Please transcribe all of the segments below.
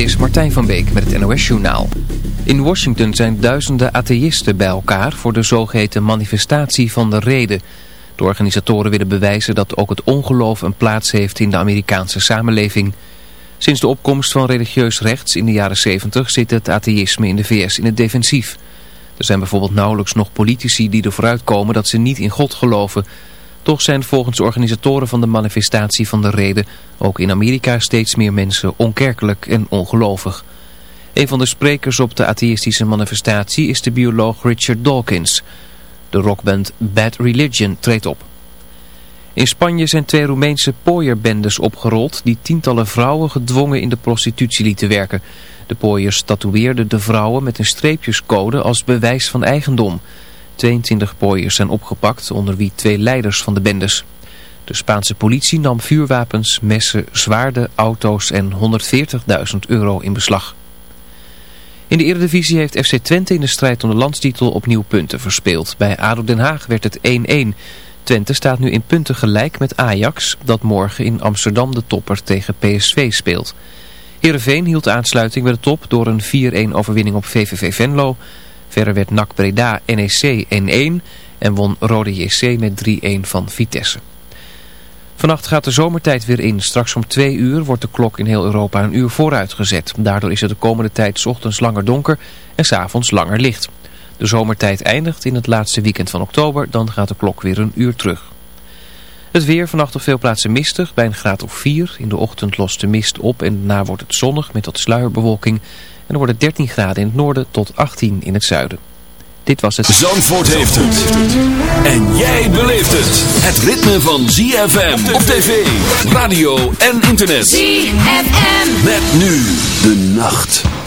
is Martijn van Beek met het NOS Journaal. In Washington zijn duizenden atheïsten bij elkaar voor de zogeheten manifestatie van de reden. De organisatoren willen bewijzen dat ook het ongeloof een plaats heeft in de Amerikaanse samenleving. Sinds de opkomst van religieus rechts in de jaren 70 zit het atheïsme in de VS in het defensief. Er zijn bijvoorbeeld nauwelijks nog politici die ervoor uitkomen dat ze niet in God geloven... Toch zijn volgens organisatoren van de manifestatie van de reden ook in Amerika steeds meer mensen onkerkelijk en ongelovig. Een van de sprekers op de atheïstische manifestatie is de bioloog Richard Dawkins. De rockband Bad Religion treedt op. In Spanje zijn twee Roemeense pooierbendes opgerold die tientallen vrouwen gedwongen in de prostitutie lieten werken. De pooiers tatoeëerden de vrouwen met een streepjescode als bewijs van eigendom... 22 pooiers zijn opgepakt, onder wie twee leiders van de bendes. De Spaanse politie nam vuurwapens, messen, zwaarden, auto's en 140.000 euro in beslag. In de Eredivisie heeft FC Twente in de strijd om de landstitel opnieuw punten verspeeld. Bij ADO Den Haag werd het 1-1. Twente staat nu in punten gelijk met Ajax, dat morgen in Amsterdam de topper tegen PSV speelt. Heerenveen hield aansluiting bij de top door een 4-1 overwinning op VVV Venlo... Verder werd NAC Breda NEC 1-1 en won Rode JC met 3-1 van Vitesse. Vannacht gaat de zomertijd weer in. Straks om twee uur wordt de klok in heel Europa een uur vooruit gezet. Daardoor is het de komende tijd ochtends langer donker en s'avonds langer licht. De zomertijd eindigt in het laatste weekend van oktober. Dan gaat de klok weer een uur terug. Het weer vannacht op veel plaatsen mistig, bij een graad of 4. In de ochtend lost de mist op en daarna wordt het zonnig met wat sluierbewolking. En dan wordt het 13 graden in het noorden tot 18 in het zuiden. Dit was het... Zandvoort heeft het. En jij beleeft het. Het ritme van ZFM op tv, radio en internet. ZFM. Met nu de nacht.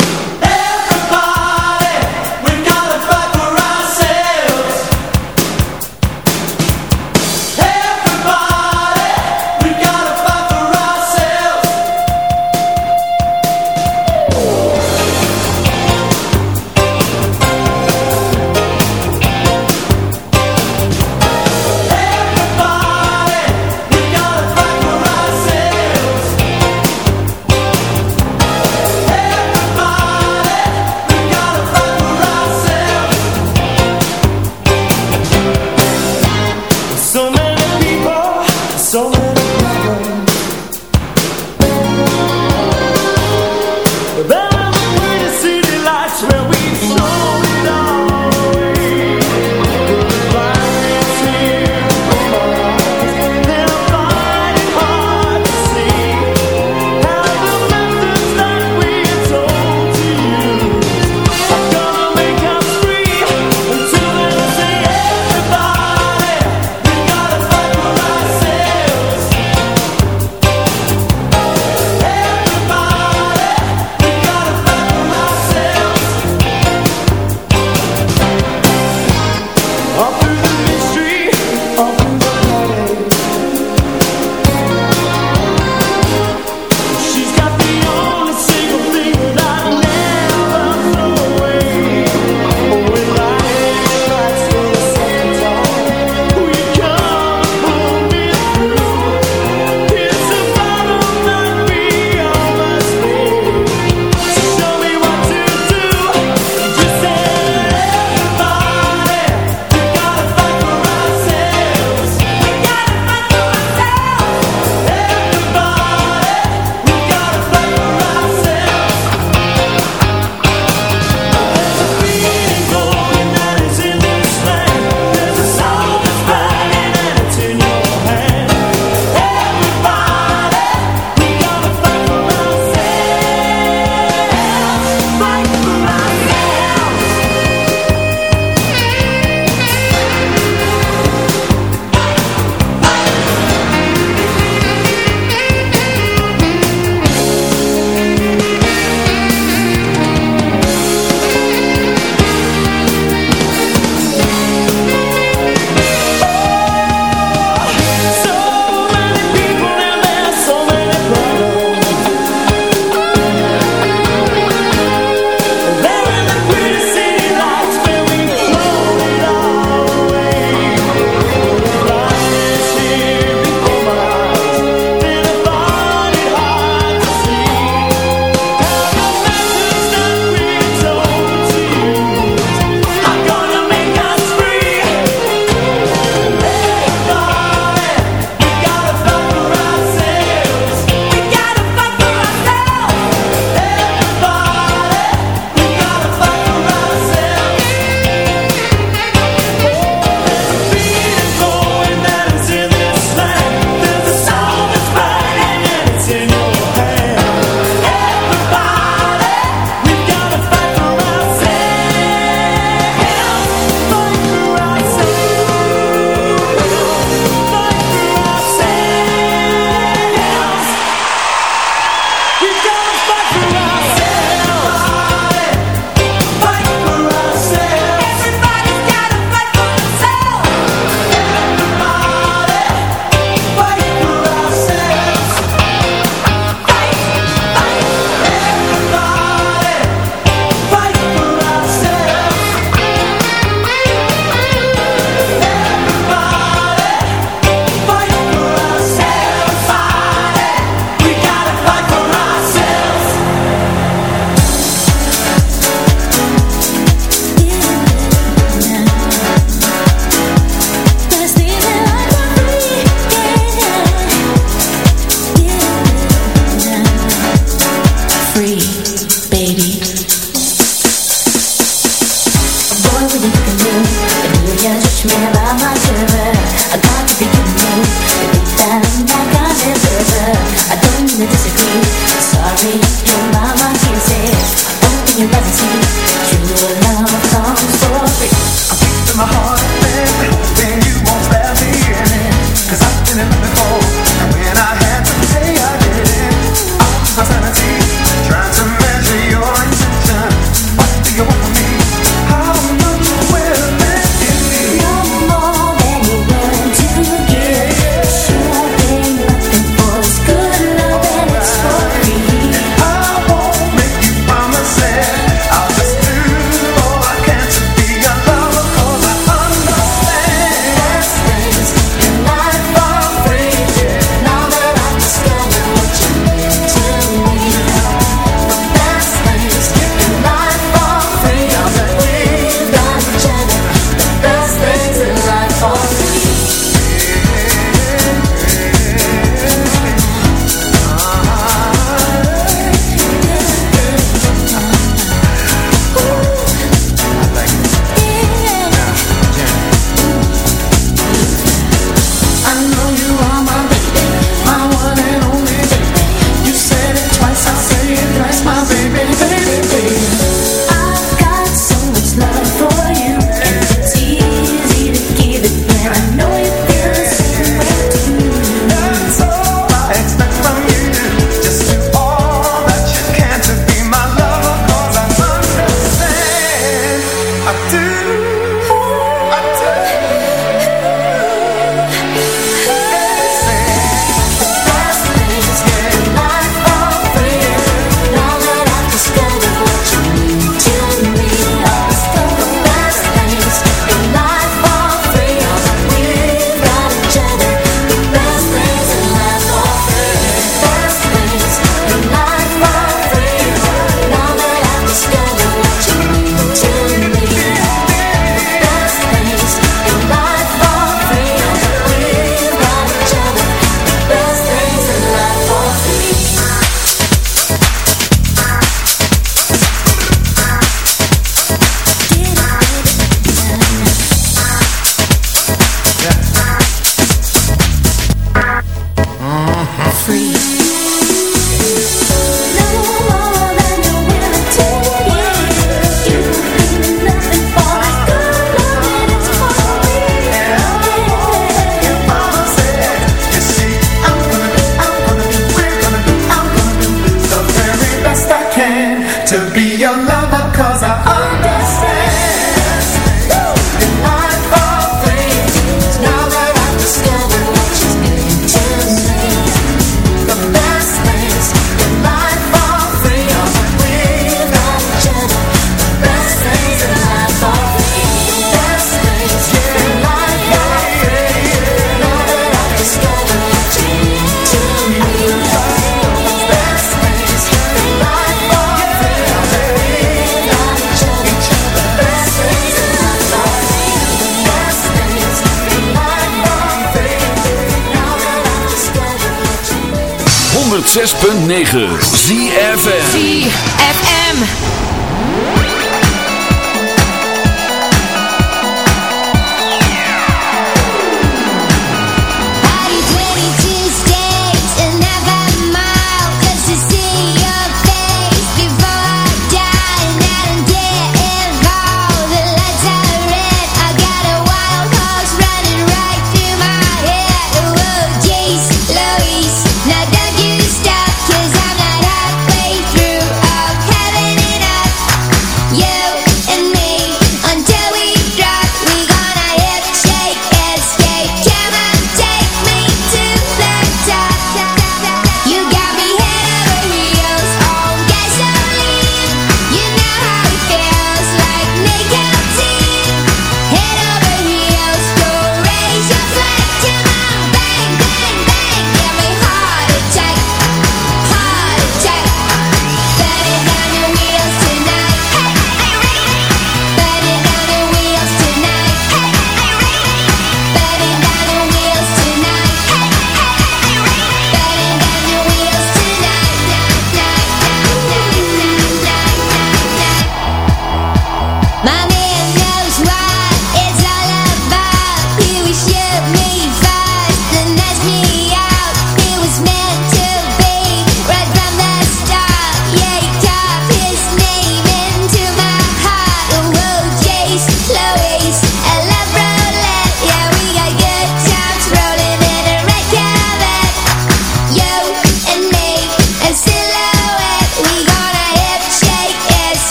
106.9 ZFM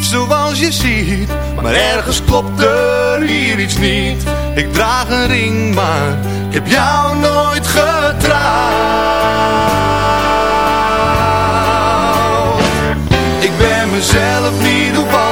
zoals je ziet Maar ergens klopt er hier iets niet. Ik draag een ring maar ik heb jou nooit getrouwd. Ik ben mezelf niet op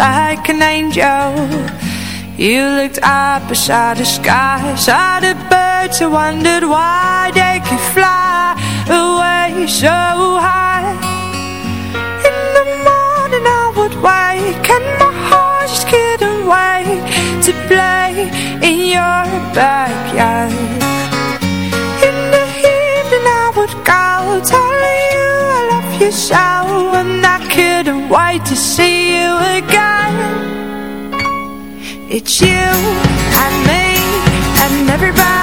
like an angel. You looked up beside the sky Saw the birds and wondered why they could fly away so high. In the morning I would wake And my heart just couldn't wait To play in your backyard. In the evening I would go Telling you You so And I couldn't wait to see you again. It's you and me And everybody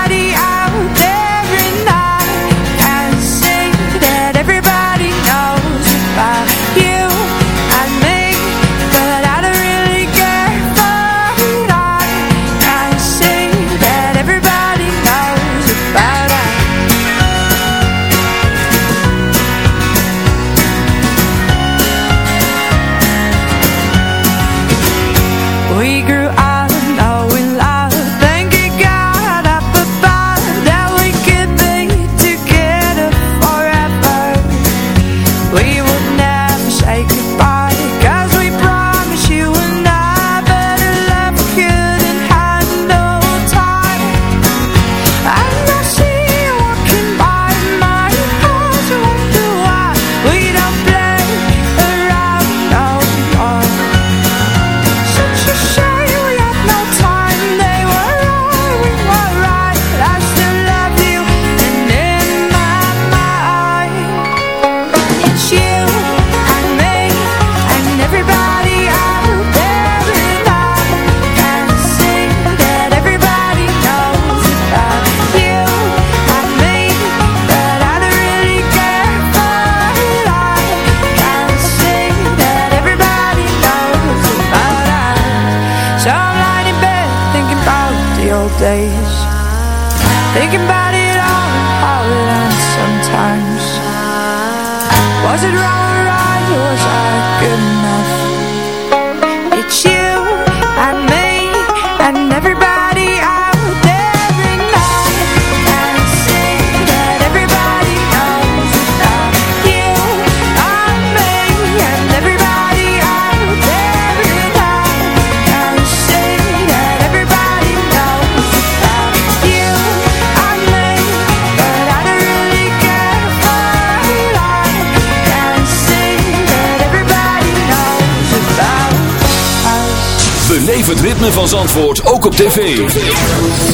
het ritme van Zandvoort ook op tv.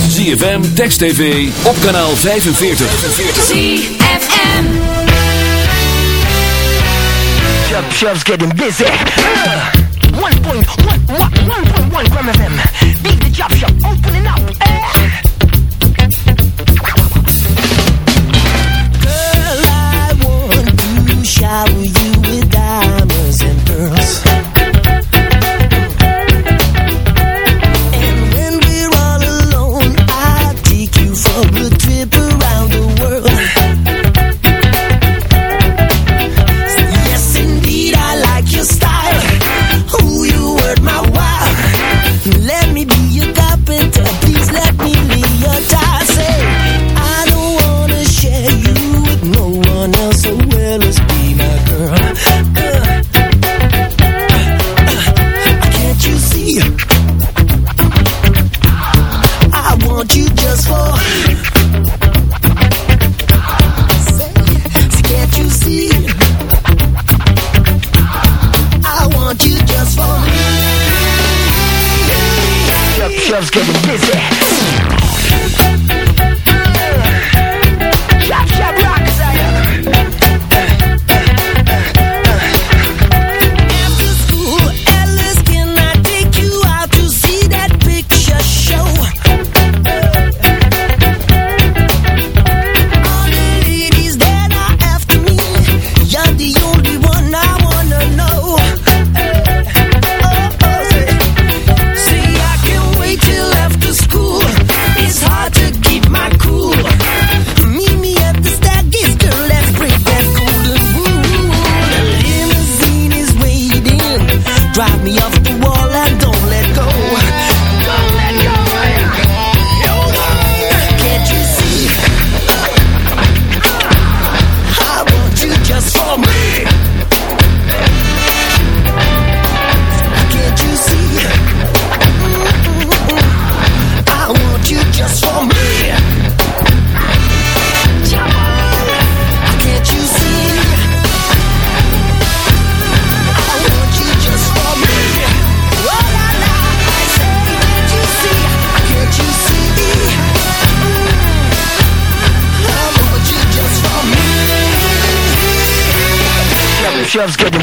ZFM, Text TV, op kanaal 45. ZFM Chub Chub's getting busy. Uh, 1.1 gram of them. Beat the shop, opening up. loves getting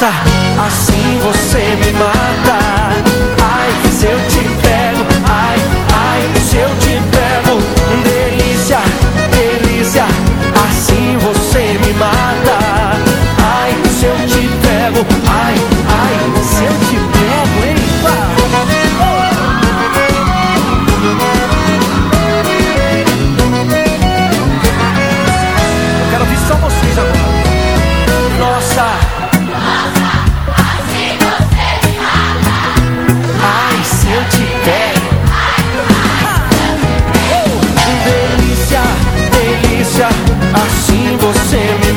passa.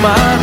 mar.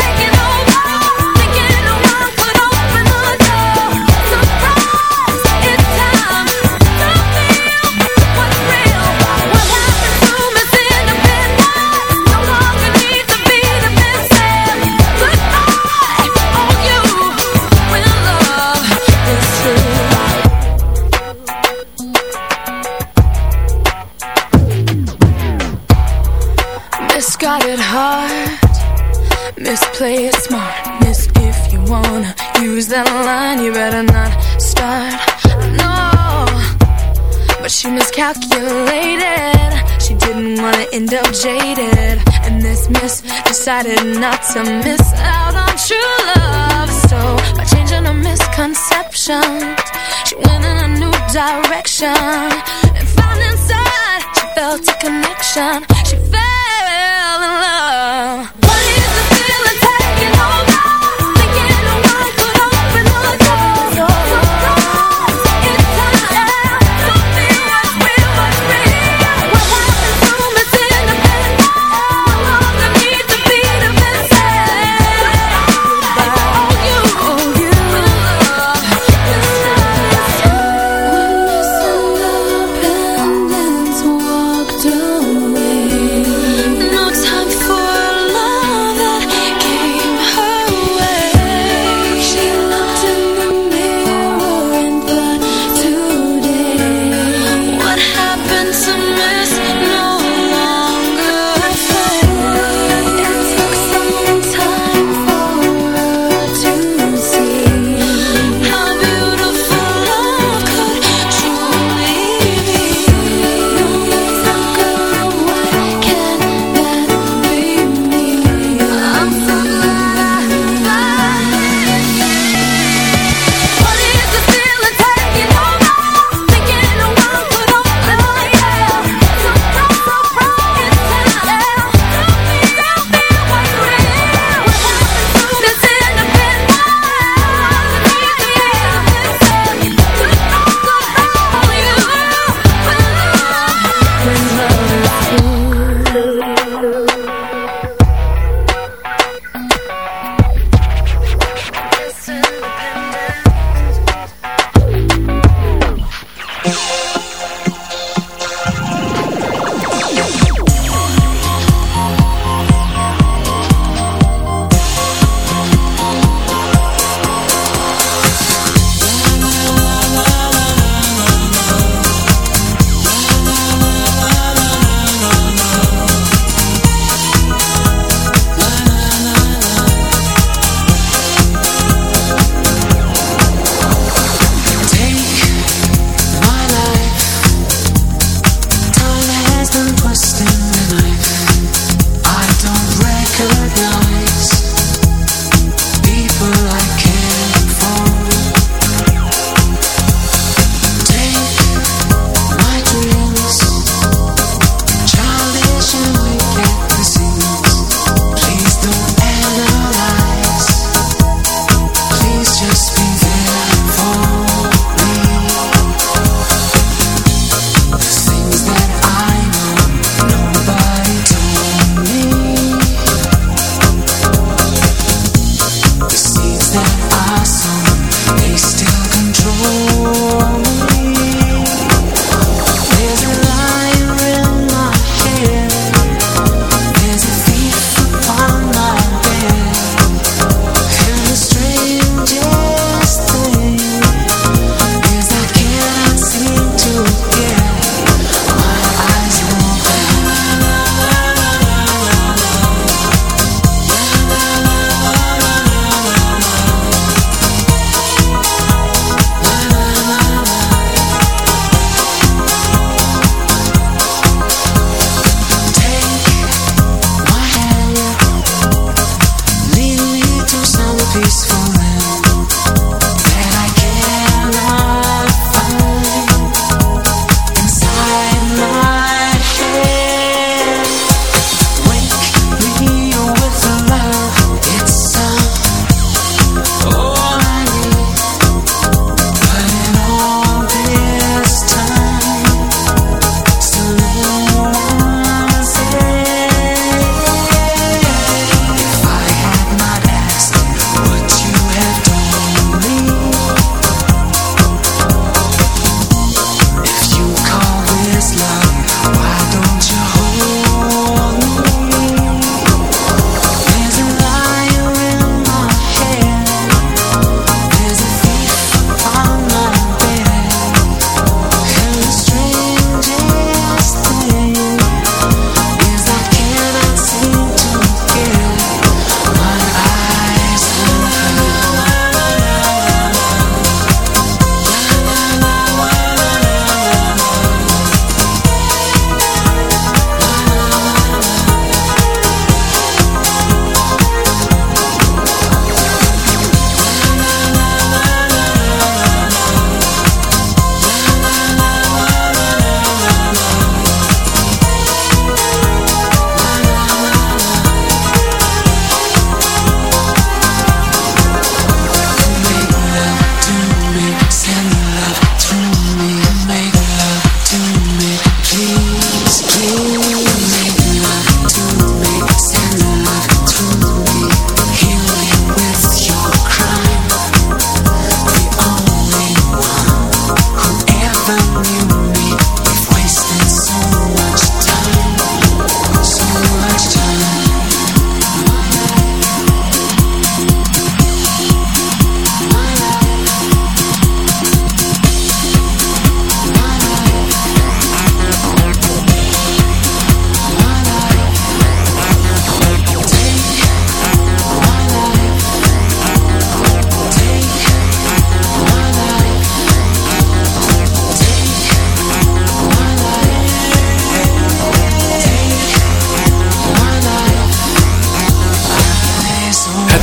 but she. Didn't wanna end up jaded. And this miss decided not to miss out on true love. So by changing her misconceptions, she went in a new direction and found inside she felt a connection. She fell in love.